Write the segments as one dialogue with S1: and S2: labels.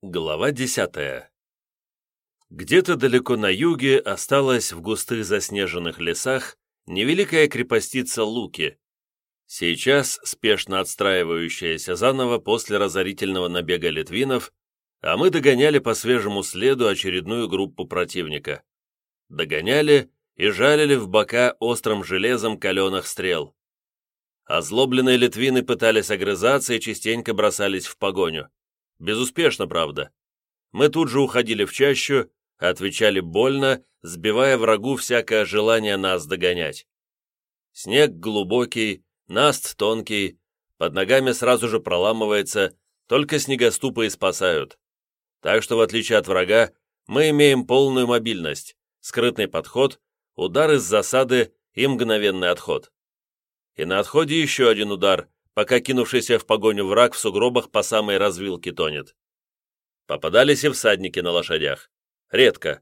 S1: Глава десятая Где-то далеко на юге осталась в густых заснеженных лесах невеликая крепостица Луки, сейчас спешно отстраивающаяся заново после разорительного набега литвинов, а мы догоняли по свежему следу очередную группу противника. Догоняли и жалили в бока острым железом каленых стрел. Озлобленные литвины пытались огрызаться и частенько бросались в погоню. Безуспешно, правда. Мы тут же уходили в чащу, отвечали больно, сбивая врагу всякое желание нас догонять. Снег глубокий, наст тонкий, под ногами сразу же проламывается, только снегоступы и спасают. Так что, в отличие от врага, мы имеем полную мобильность, скрытный подход, удар из засады и мгновенный отход. И на отходе еще один удар, пока кинувшийся в погоню враг в сугробах по самой развилке тонет. Попадались и всадники на лошадях. Редко.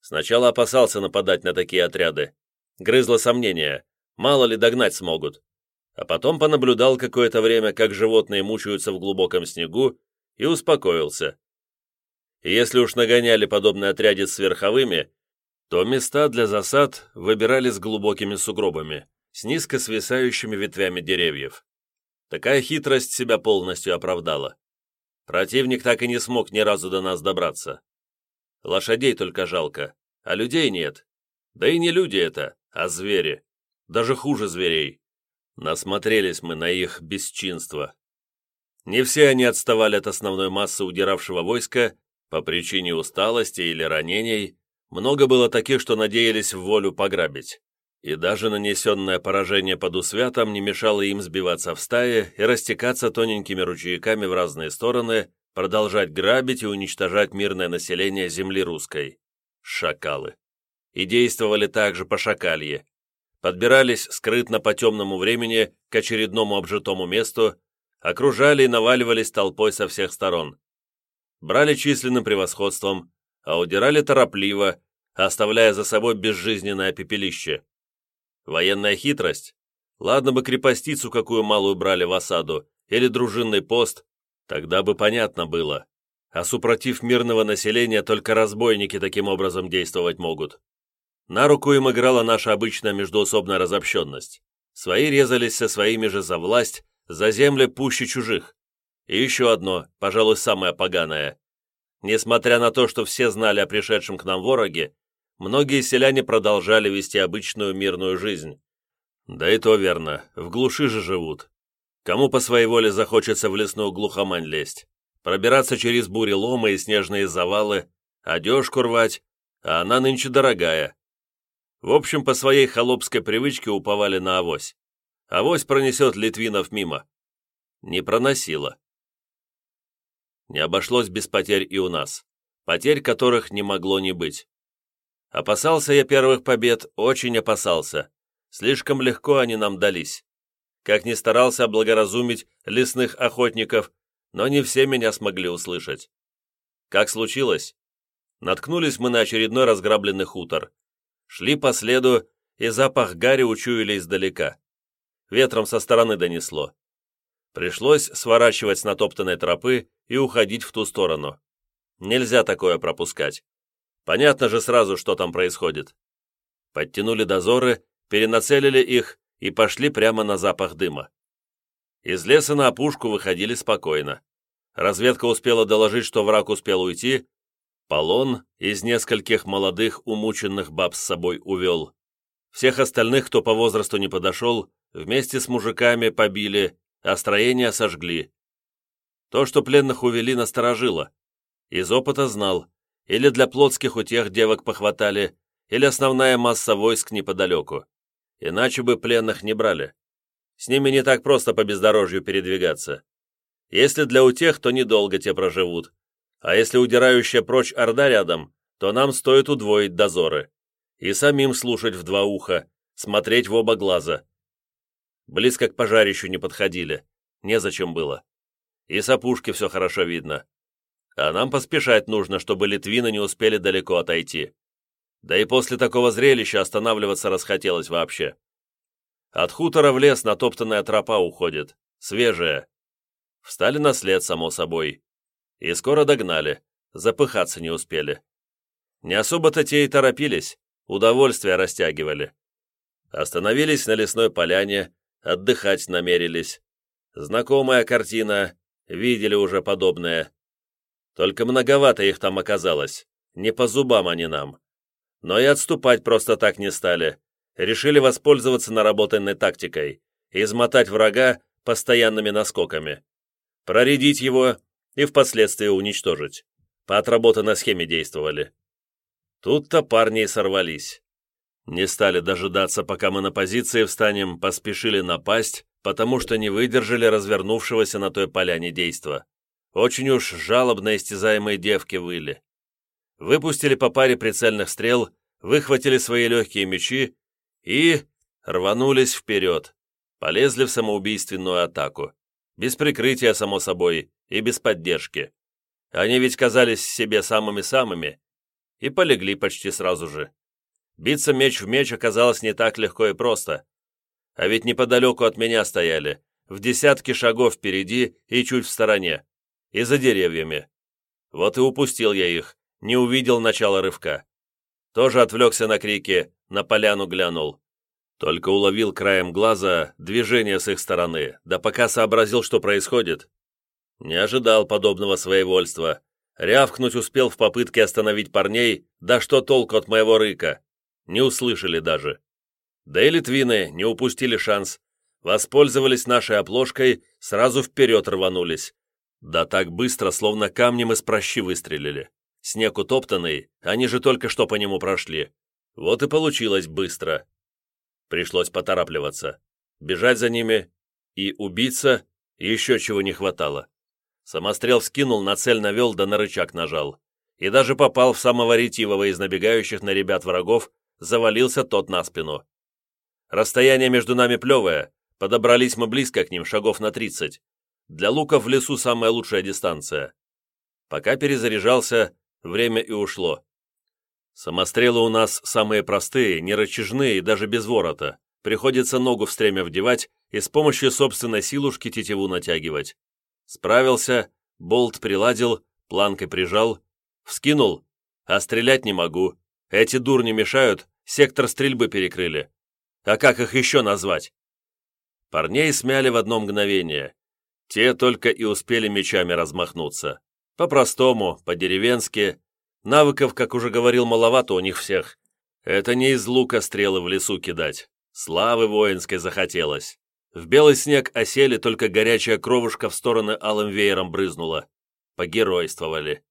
S1: Сначала опасался нападать на такие отряды. Грызло сомнение, мало ли догнать смогут. А потом понаблюдал какое-то время, как животные мучаются в глубоком снегу, и успокоился. И если уж нагоняли подобный отряде с верховыми, то места для засад выбирали с глубокими сугробами, с низко свисающими ветвями деревьев. Такая хитрость себя полностью оправдала. Противник так и не смог ни разу до нас добраться. Лошадей только жалко, а людей нет. Да и не люди это, а звери. Даже хуже зверей. Насмотрелись мы на их бесчинство. Не все они отставали от основной массы удиравшего войска по причине усталости или ранений. Много было таких, что надеялись в волю пограбить и даже нанесенное поражение под Усвятом не мешало им сбиваться в стае и растекаться тоненькими ручейками в разные стороны, продолжать грабить и уничтожать мирное население земли русской. Шакалы. И действовали также по шакалье. Подбирались скрытно по темному времени к очередному обжитому месту, окружали и наваливались толпой со всех сторон. Брали численным превосходством, а удирали торопливо, оставляя за собой безжизненное пепелище. Военная хитрость? Ладно бы крепостицу какую малую брали в осаду, или дружинный пост, тогда бы понятно было. А супротив мирного населения только разбойники таким образом действовать могут. На руку им играла наша обычная междуусобная разобщенность. Свои резались со своими же за власть, за земли пуще чужих. И еще одно, пожалуй, самое поганое. Несмотря на то, что все знали о пришедшем к нам вороге, многие селяне продолжали вести обычную мирную жизнь. Да и то верно, в глуши же живут. Кому по своей воле захочется в лесную глухомань лезть? Пробираться через бури ломы и снежные завалы, одежку рвать, а она нынче дорогая. В общем, по своей холопской привычке уповали на авось. Авось пронесет Литвинов мимо. Не проносила. Не обошлось без потерь и у нас, потерь которых не могло не быть. Опасался я первых побед, очень опасался. Слишком легко они нам дались. Как ни старался облагоразумить лесных охотников, но не все меня смогли услышать. Как случилось? Наткнулись мы на очередной разграбленный хутор. Шли по следу, и запах гари учуяли издалека. Ветром со стороны донесло. Пришлось сворачивать с натоптанной тропы и уходить в ту сторону. Нельзя такое пропускать. Понятно же сразу, что там происходит. Подтянули дозоры, перенацелили их и пошли прямо на запах дыма. Из леса на опушку выходили спокойно. Разведка успела доложить, что враг успел уйти. Полон из нескольких молодых умученных баб с собой увел. Всех остальных, кто по возрасту не подошел, вместе с мужиками побили, а строение сожгли. То, что пленных увели, насторожило. Из опыта знал, или для плотских утех девок похватали, или основная масса войск неподалеку. Иначе бы пленных не брали. С ними не так просто по бездорожью передвигаться. Если для утех, то недолго те проживут. А если удирающая прочь орда рядом, то нам стоит удвоить дозоры. И самим слушать в два уха, смотреть в оба глаза. Близко к пожарищу не подходили. Незачем было. И с опушки все хорошо видно. А нам поспешать нужно, чтобы литвины не успели далеко отойти. Да и после такого зрелища останавливаться расхотелось вообще. От хутора в лес натоптанная тропа уходит, свежая. Встали на след, само собой. И скоро догнали, запыхаться не успели. Не особо-то те и торопились, удовольствие растягивали. Остановились на лесной поляне, отдыхать намерились. Знакомая картина, видели уже подобное. Только многовато их там оказалось, не по зубам они нам. Но и отступать просто так не стали. Решили воспользоваться наработанной тактикой, измотать врага постоянными наскоками, проредить его и впоследствии уничтожить. По отработанной схеме действовали. Тут-то парни и сорвались. Не стали дожидаться, пока мы на позиции встанем, поспешили напасть, потому что не выдержали развернувшегося на той поляне действа. Очень уж жалобно истязаемые девки выли. Выпустили по паре прицельных стрел, выхватили свои легкие мечи и рванулись вперед, полезли в самоубийственную атаку. Без прикрытия, само собой, и без поддержки. Они ведь казались себе самыми-самыми и полегли почти сразу же. Биться меч в меч оказалось не так легко и просто. А ведь неподалеку от меня стояли, в десятке шагов впереди и чуть в стороне, и за деревьями. Вот и упустил я их, не увидел начала рывка. Тоже отвлекся на крики, на поляну глянул. Только уловил краем глаза движение с их стороны, да пока сообразил, что происходит. Не ожидал подобного своевольства. Рявкнуть успел в попытке остановить парней, да что толку от моего рыка не услышали даже. Да и литвины не упустили шанс, воспользовались нашей оплошкой, сразу вперед рванулись. Да так быстро, словно камнем из прощи выстрелили. Снег утоптанный, они же только что по нему прошли. Вот и получилось быстро. Пришлось поторапливаться. Бежать за ними и убиться еще чего не хватало. Самострел скинул, на цель навел, да на рычаг нажал. И даже попал в самого ретивого из набегающих на ребят врагов, завалился тот на спину. Расстояние между нами плевое, подобрались мы близко к ним, шагов на тридцать. Для луков в лесу самая лучшая дистанция. Пока перезаряжался, время и ушло. Самострелы у нас самые простые, не рычажные и даже без ворота. Приходится ногу в стремя вдевать и с помощью собственной силушки тетиву натягивать. Справился, болт приладил, планкой прижал, вскинул, а стрелять не могу, эти дурни мешают, сектор стрельбы перекрыли. А как их еще назвать? Парней смяли в одно мгновение. Те только и успели мечами размахнуться. По-простому, по-деревенски. Навыков, как уже говорил, маловато у них всех. Это не из лука стрелы в лесу кидать. Славы воинской захотелось. В белый снег осели, только горячая кровушка в стороны алым веером брызнула. Погеройствовали.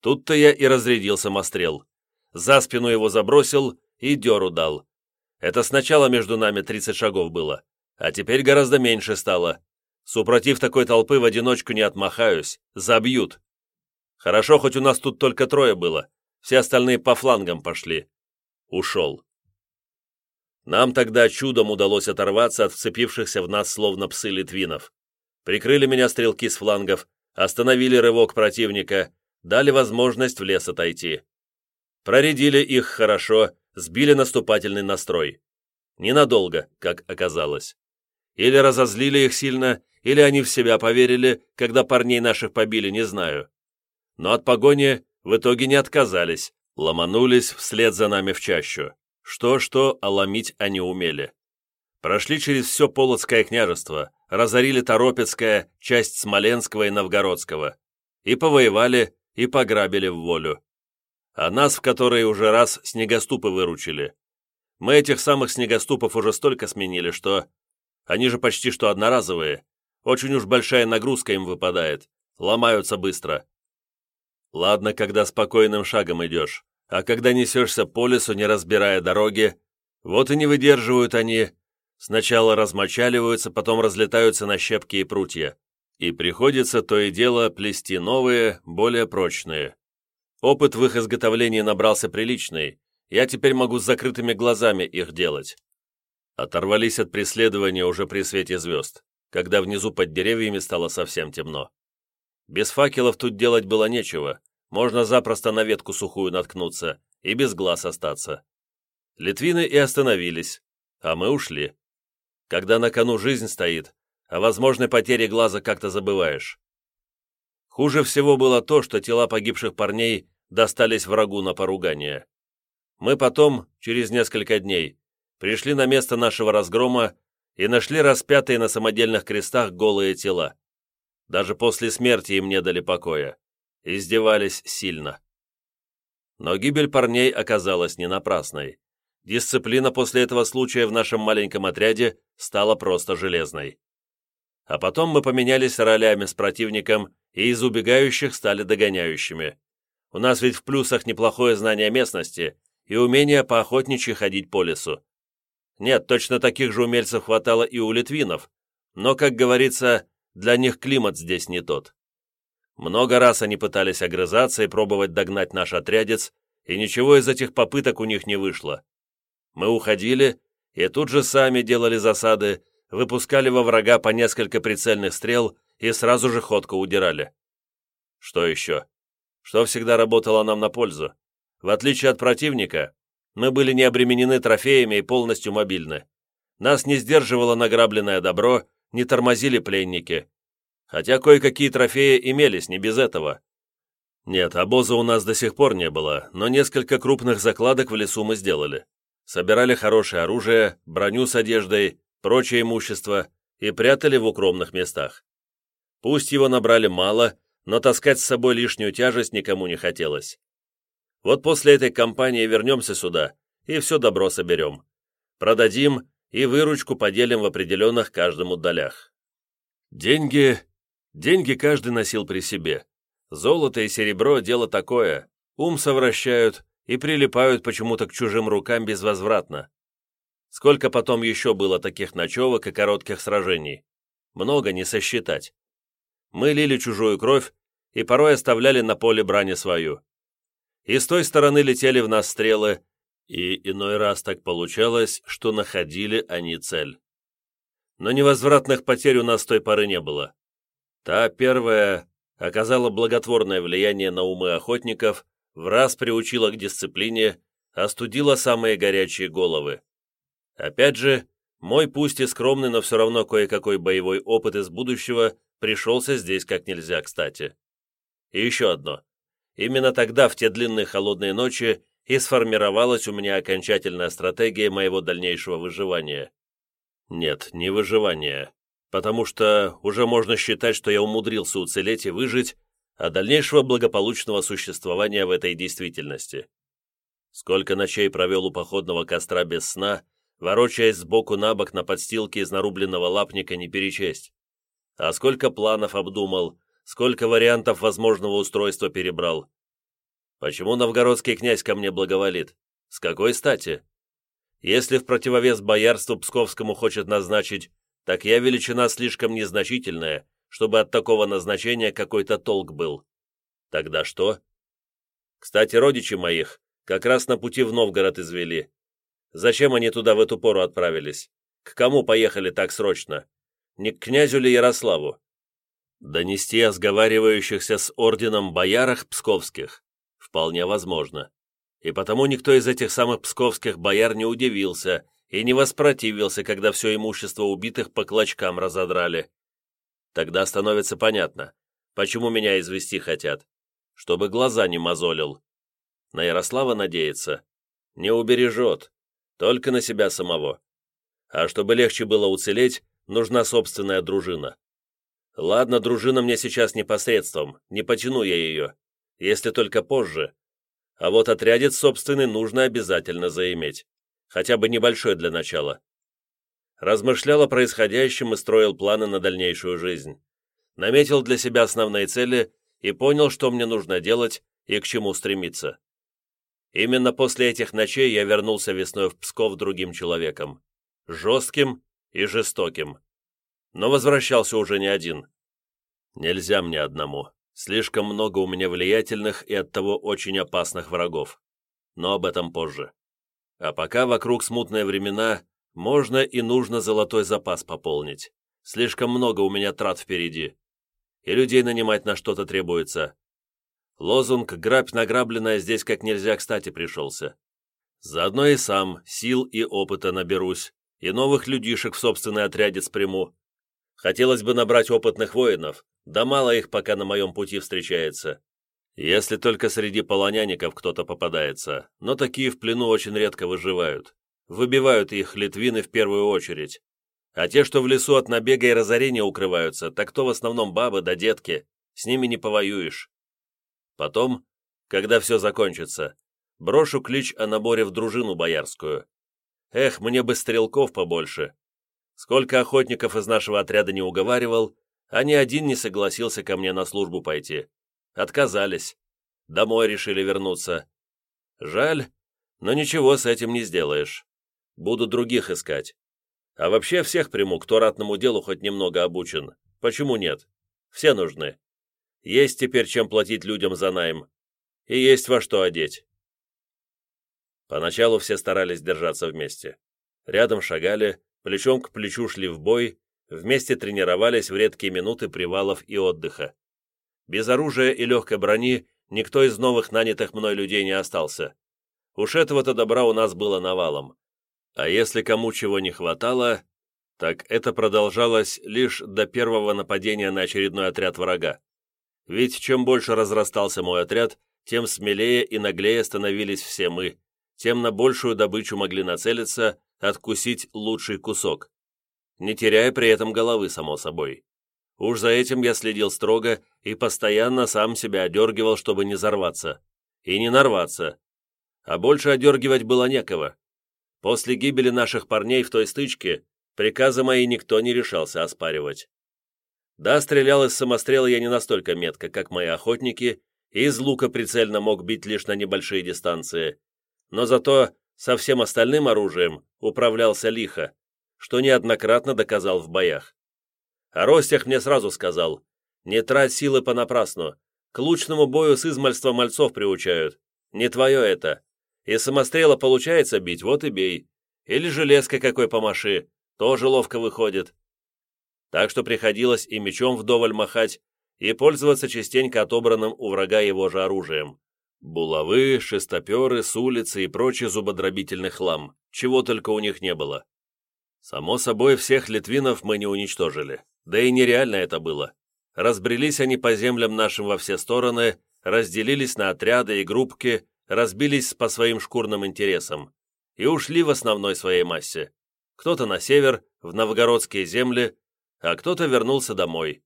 S1: Тут-то я и разрядил самострел за спину его забросил и дёру дал. Это сначала между нами 30 шагов было, а теперь гораздо меньше стало. Супротив такой толпы в одиночку не отмахаюсь, забьют. Хорошо, хоть у нас тут только трое было, все остальные по флангам пошли. Ушел. Нам тогда чудом удалось оторваться от вцепившихся в нас словно псы литвинов. Прикрыли меня стрелки с флангов, остановили рывок противника, дали возможность в лес отойти. Проредили их хорошо, сбили наступательный настрой. Ненадолго, как оказалось. Или разозлили их сильно, или они в себя поверили, когда парней наших побили, не знаю. Но от погони в итоге не отказались, ломанулись вслед за нами в чащу. Что-что, а ломить они умели. Прошли через все Полоцкое княжество, разорили Торопецкое, часть Смоленского и Новгородского. И повоевали, и пограбили в волю а нас в которые уже раз снегоступы выручили. Мы этих самых снегоступов уже столько сменили, что... Они же почти что одноразовые. Очень уж большая нагрузка им выпадает. Ломаются быстро. Ладно, когда спокойным шагом идешь, а когда несешься по лесу, не разбирая дороги, вот и не выдерживают они. Сначала размочаливаются, потом разлетаются на щепки и прутья. И приходится то и дело плести новые, более прочные. Опыт в их изготовлении набрался приличный, я теперь могу с закрытыми глазами их делать. Оторвались от преследования уже при свете звезд, когда внизу под деревьями стало совсем темно. Без факелов тут делать было нечего, можно запросто на ветку сухую наткнуться и без глаз остаться. Литвины и остановились, а мы ушли. Когда на кону жизнь стоит, о возможной потере глаза как-то забываешь. Хуже всего было то, что тела погибших парней достались врагу на поругание. Мы потом, через несколько дней, пришли на место нашего разгрома и нашли распятые на самодельных крестах голые тела. Даже после смерти им не дали покоя. Издевались сильно. Но гибель парней оказалась не напрасной. Дисциплина после этого случая в нашем маленьком отряде стала просто железной. А потом мы поменялись ролями с противником, и из убегающих стали догоняющими. У нас ведь в плюсах неплохое знание местности и умение поохотничьи ходить по лесу. Нет, точно таких же умельцев хватало и у литвинов, но, как говорится, для них климат здесь не тот. Много раз они пытались огрызаться и пробовать догнать наш отрядец, и ничего из этих попыток у них не вышло. Мы уходили, и тут же сами делали засады, выпускали во врага по несколько прицельных стрел и сразу же ходко удирали. Что еще? Что всегда работало нам на пользу? В отличие от противника, мы были не обременены трофеями и полностью мобильны. Нас не сдерживало награбленное добро, не тормозили пленники. Хотя кое-какие трофеи имелись не без этого. Нет, обоза у нас до сих пор не было, но несколько крупных закладок в лесу мы сделали. Собирали хорошее оружие, броню с одеждой, прочее имущество и прятали в укромных местах. Пусть его набрали мало, но таскать с собой лишнюю тяжесть никому не хотелось. Вот после этой кампании вернемся сюда и все добро соберем. Продадим и выручку поделим в определенных каждому долях. Деньги... Деньги каждый носил при себе. Золото и серебро – дело такое. Ум совращают и прилипают почему-то к чужим рукам безвозвратно. Сколько потом еще было таких ночевок и коротких сражений? Много не сосчитать. Мы лили чужую кровь и порой оставляли на поле брани свою. И с той стороны летели в нас стрелы, и иной раз так получалось, что находили они цель. Но невозвратных потерь у нас той поры не было. Та первая оказала благотворное влияние на умы охотников, в раз приучила к дисциплине, остудила самые горячие головы. Опять же, мой пусть и скромный, но все равно кое-какой боевой опыт из будущего пришелся здесь как нельзя кстати. И еще одно. Именно тогда, в те длинные холодные ночи, и сформировалась у меня окончательная стратегия моего дальнейшего выживания. Нет, не выживания, потому что уже можно считать, что я умудрился уцелеть и выжить, а дальнейшего благополучного существования в этой действительности. Сколько ночей провел у походного костра без сна, ворочаясь сбоку на бок на подстилке из нарубленного лапника не перечесть. А сколько планов обдумал, сколько вариантов возможного устройства перебрал. Почему новгородский князь ко мне благоволит? С какой стати? Если в противовес боярству Псковскому хочет назначить, так я величина слишком незначительная, чтобы от такого назначения какой-то толк был. Тогда что? Кстати, родичи моих как раз на пути в Новгород извели. Зачем они туда в эту пору отправились? К кому поехали так срочно? Не к князю ли Ярославу? Донести о сговаривающихся с орденом боярах псковских? Вполне возможно. И потому никто из этих самых псковских бояр не удивился и не воспротивился, когда все имущество убитых по клочкам разодрали. Тогда становится понятно, почему меня извести хотят. Чтобы глаза не мозолил. На Ярослава надеется. Не убережет. Только на себя самого. А чтобы легче было уцелеть, нужна собственная дружина. Ладно, дружина мне сейчас непосредством, не потяну я ее, если только позже. А вот отрядец собственный нужно обязательно заиметь, хотя бы небольшой для начала. Размышлял о происходящем и строил планы на дальнейшую жизнь. Наметил для себя основные цели и понял, что мне нужно делать и к чему стремиться. Именно после этих ночей я вернулся весной в Псков другим человеком. Жестким и жестоким. Но возвращался уже не один. Нельзя мне одному. Слишком много у меня влиятельных и оттого очень опасных врагов. Но об этом позже. А пока вокруг смутные времена, можно и нужно золотой запас пополнить. Слишком много у меня трат впереди. И людей нанимать на что-то требуется. Лозунг «Грабь награбленное» здесь как нельзя кстати пришелся. Заодно и сам сил и опыта наберусь, и новых людишек в собственный отрядец приму. Хотелось бы набрать опытных воинов, да мало их пока на моем пути встречается. Если только среди полонянников кто-то попадается, но такие в плену очень редко выживают. Выбивают их литвины в первую очередь. А те, что в лесу от набега и разорения укрываются, так то в основном бабы да детки, с ними не повоюешь. Потом, когда все закончится, брошу клич о наборе в дружину боярскую. Эх, мне бы стрелков побольше. Сколько охотников из нашего отряда не уговаривал, а ни один не согласился ко мне на службу пойти. Отказались. Домой решили вернуться. Жаль, но ничего с этим не сделаешь. Буду других искать. А вообще всех приму, кто ратному делу хоть немного обучен. Почему нет? Все нужны. Есть теперь чем платить людям за найм. И есть во что одеть. Поначалу все старались держаться вместе. Рядом шагали, плечом к плечу шли в бой, вместе тренировались в редкие минуты привалов и отдыха. Без оружия и легкой брони никто из новых нанятых мной людей не остался. Уж этого-то добра у нас было навалом. А если кому чего не хватало, так это продолжалось лишь до первого нападения на очередной отряд врага. Ведь чем больше разрастался мой отряд, тем смелее и наглее становились все мы, тем на большую добычу могли нацелиться, откусить лучший кусок. Не теряя при этом головы, само собой. Уж за этим я следил строго и постоянно сам себя одергивал, чтобы не зарваться. И не нарваться. А больше одергивать было некого. После гибели наших парней в той стычке приказы мои никто не решался оспаривать. Да, стрелял из самострела я не настолько метко, как мои охотники, и из лука прицельно мог бить лишь на небольшие дистанции, но зато со всем остальным оружием управлялся лихо, что неоднократно доказал в боях. А Ростях мне сразу сказал, не трать силы понапрасну, к лучному бою с измальства мальцов приучают, не твое это. И самострела получается бить, вот и бей. Или железкой какой помаши, тоже ловко выходит. Так что приходилось и мечом вдоволь махать, и пользоваться частенько отобранным у врага его же оружием. Булавы, шестоперы, с улицы и прочий зубодробительный хлам, чего только у них не было. Само собой, всех литвинов мы не уничтожили, да и нереально это было. Разбрелись они по землям нашим во все стороны, разделились на отряды и группки, разбились по своим шкурным интересам и ушли в основной своей массе. Кто-то на север, в новгородские земли, а кто-то вернулся домой.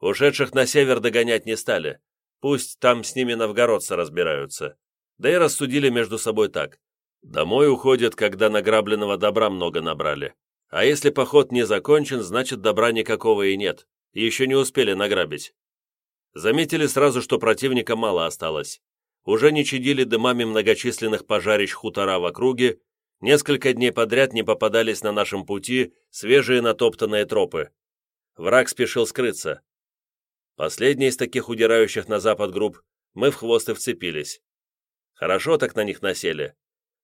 S1: Ушедших на север догонять не стали, Пусть там с ними новгородцы разбираются. Да и рассудили между собой так. Домой уходят, когда награбленного добра много набрали. А если поход не закончен, значит добра никакого и нет. еще не успели награбить. Заметили сразу, что противника мало осталось. Уже не чадили дымами многочисленных пожарищ хутора в округе, несколько дней подряд не попадались на нашем пути свежие натоптанные тропы. Враг спешил скрыться, Последний из таких удирающих на запад групп мы в хвост и вцепились. Хорошо так на них насели.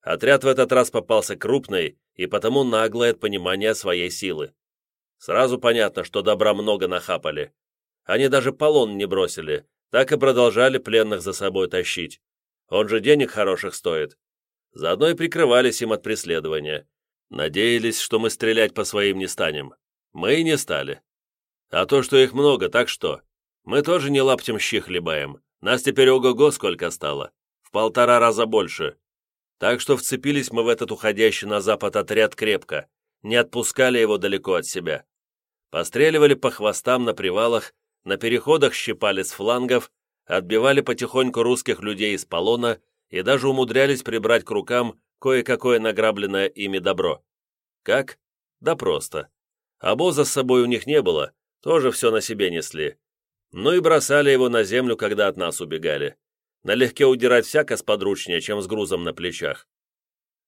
S1: Отряд в этот раз попался крупный и потому наглый от понимания своей силы. Сразу понятно, что добра много нахапали. Они даже полон не бросили, так и продолжали пленных за собой тащить. Он же денег хороших стоит. Заодно и прикрывались им от преследования. Надеялись, что мы стрелять по своим не станем. Мы и не стали. А то, что их много, так что? Мы тоже не лаптем щи хлебаем. Нас теперь ого-го сколько стало. В полтора раза больше. Так что вцепились мы в этот уходящий на запад отряд крепко. Не отпускали его далеко от себя. Постреливали по хвостам на привалах, на переходах щипали с флангов, отбивали потихоньку русских людей из полона и даже умудрялись прибрать к рукам кое-какое награбленное ими добро. Как? Да просто. Обоза с собой у них не было, тоже все на себе несли ну и бросали его на землю, когда от нас убегали. Налегке удирать всяко сподручнее, чем с грузом на плечах.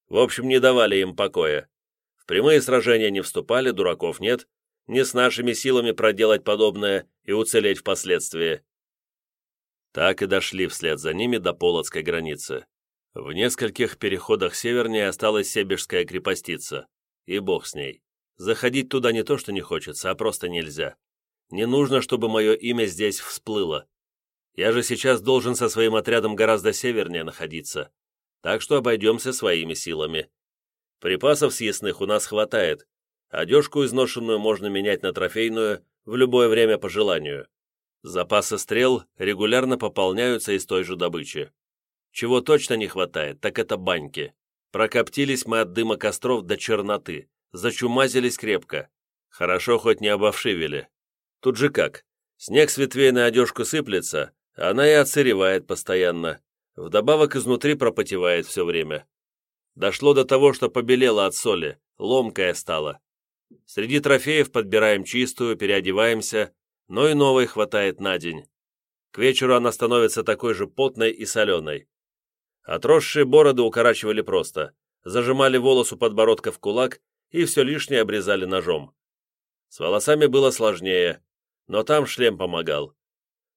S1: В общем, не давали им покоя. В прямые сражения не вступали, дураков нет, не с нашими силами проделать подобное и уцелеть впоследствии. Так и дошли вслед за ними до Полоцкой границы. В нескольких переходах севернее осталась Себежская крепостица. И бог с ней. Заходить туда не то, что не хочется, а просто нельзя. Не нужно, чтобы мое имя здесь всплыло. Я же сейчас должен со своим отрядом гораздо севернее находиться, так что обойдемся своими силами. Припасов съестных у нас хватает, Одежку изношенную можно менять на трофейную в любое время по желанию. Запасы стрел регулярно пополняются из той же добычи. Чего точно не хватает, так это баньки. Прокоптились мы от дыма костров до черноты, зачумазились крепко. Хорошо хоть не обовшивели. Тут же как, снег с ветвей на одежку сыплется, она и отсыревает постоянно. Вдобавок изнутри пропотевает все время. Дошло до того, что побелело от соли, ломкая стала. Среди трофеев подбираем чистую, переодеваемся, но и новой хватает на день. К вечеру она становится такой же потной и соленой. Отросшие бороды укорачивали просто, зажимали волос у подбородка в кулак и все лишнее обрезали ножом. С волосами было сложнее, но там шлем помогал.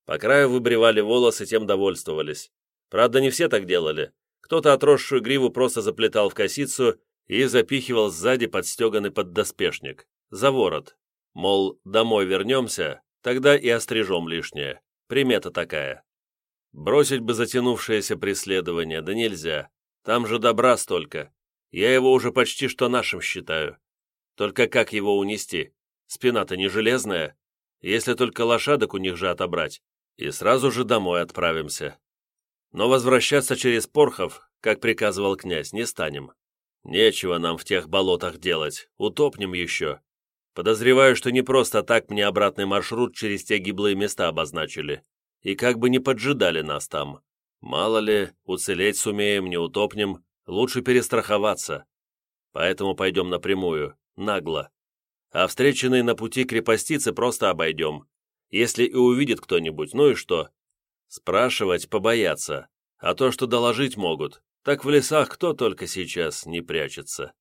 S1: По краю выбривали волосы, тем довольствовались. Правда, не все так делали. Кто-то отросшую гриву просто заплетал в косицу и запихивал сзади подстеганный поддоспешник, за ворот. Мол, домой вернемся, тогда и острижем лишнее. Примета такая. Бросить бы затянувшееся преследование, да нельзя. Там же добра столько. Я его уже почти что нашим считаю. Только как его унести? Спина-то не железная. Если только лошадок у них же отобрать. И сразу же домой отправимся. Но возвращаться через Порхов, как приказывал князь, не станем. Нечего нам в тех болотах делать, утопнем еще. Подозреваю, что не просто так мне обратный маршрут через те гиблые места обозначили. И как бы не поджидали нас там. Мало ли, уцелеть сумеем, не утопнем, лучше перестраховаться. Поэтому пойдем напрямую, нагло. А встреченные на пути крепостицы просто обойдем. Если и увидит кто-нибудь, ну и что? Спрашивать побояться, а то, что доложить могут, так в лесах кто только сейчас не прячется.